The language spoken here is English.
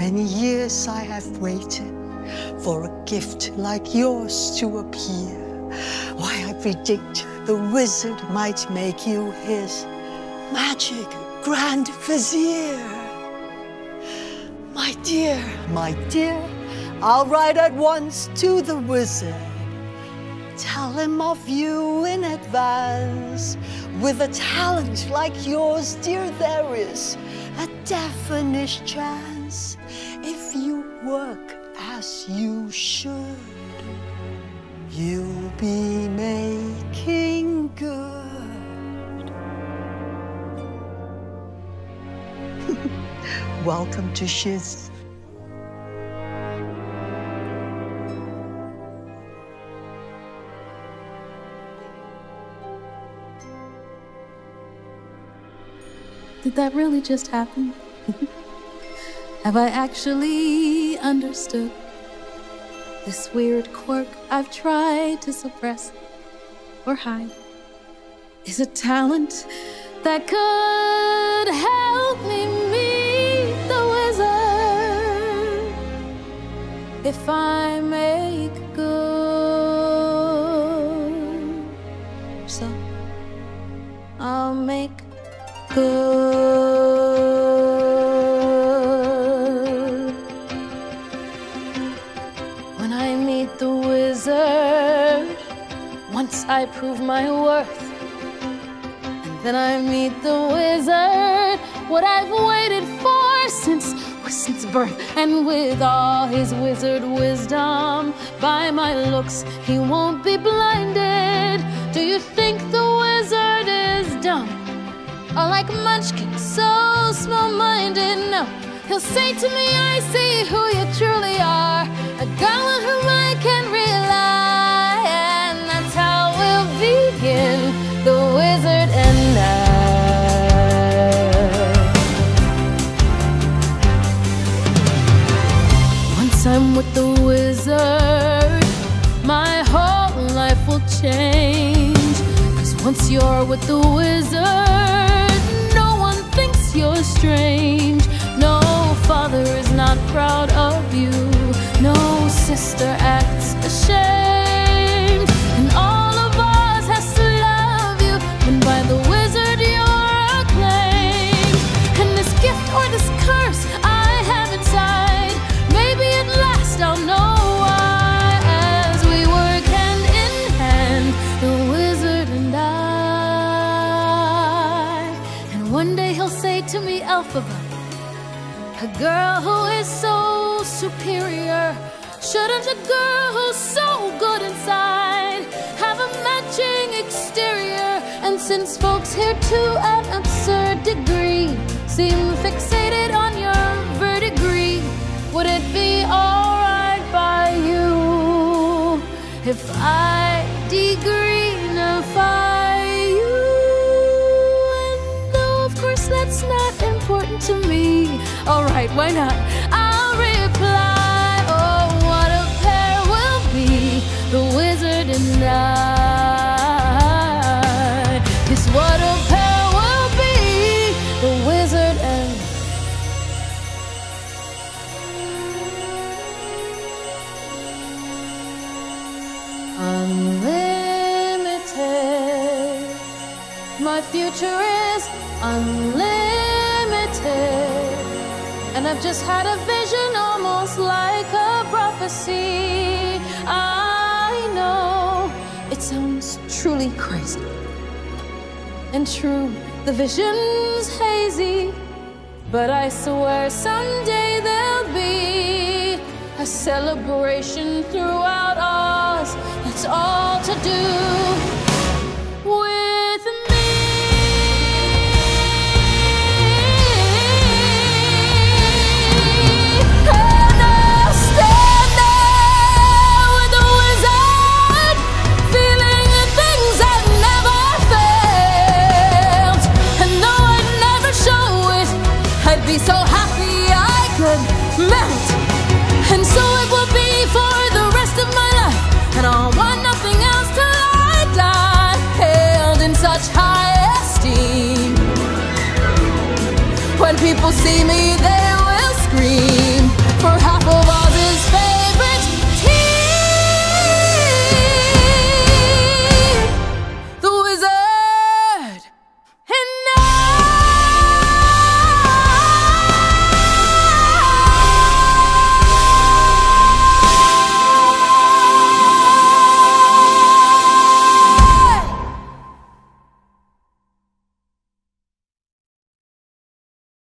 Many years I have waited for a gift like yours to appear. Why, I predict the wizard might make you his magic grand vizier. My dear, my dear, I'll write at once to the wizard. Tell him of you in advance. With a talent like yours, dear, there is a definite chance if you work as you should. You'll be making good. Welcome to Shiz. Did that really just happen? Have I actually understood this weird quirk I've tried to suppress or hide? Is a talent that could help me meet the wizard if I make good. So I'll make good. Once I prove my worth, and then I meet the wizard, what I've waited for since since birth, and with all his wizard wisdom, by my looks he won't be blinded. Do you think the wizard is dumb? Or like Munchkin, so small minded. No, he'll say to me, I see who you truly are. A girl change. Cause once you're with the wizard, no one thinks you're strange. No father is not proud of you. No sister a girl who is so superior. Shouldn't a girl who's so good inside have a matching exterior? And since folks here to an absurd degree seem fixated on your verdigris, would it be alright by you if I to me. Alright, why not? I'll reply, oh, what a pair we'll be, the wizard and I. Yes, what a pair we'll be, the wizard and unlimited. My future is unlimited. And I've just had a vision almost like a prophecy. I know it sounds truly crazy. And true, the vision's hazy. But I swear someday there'll be a celebration throughout Oz. That's all to do When people see me, they will scream for half of Oz.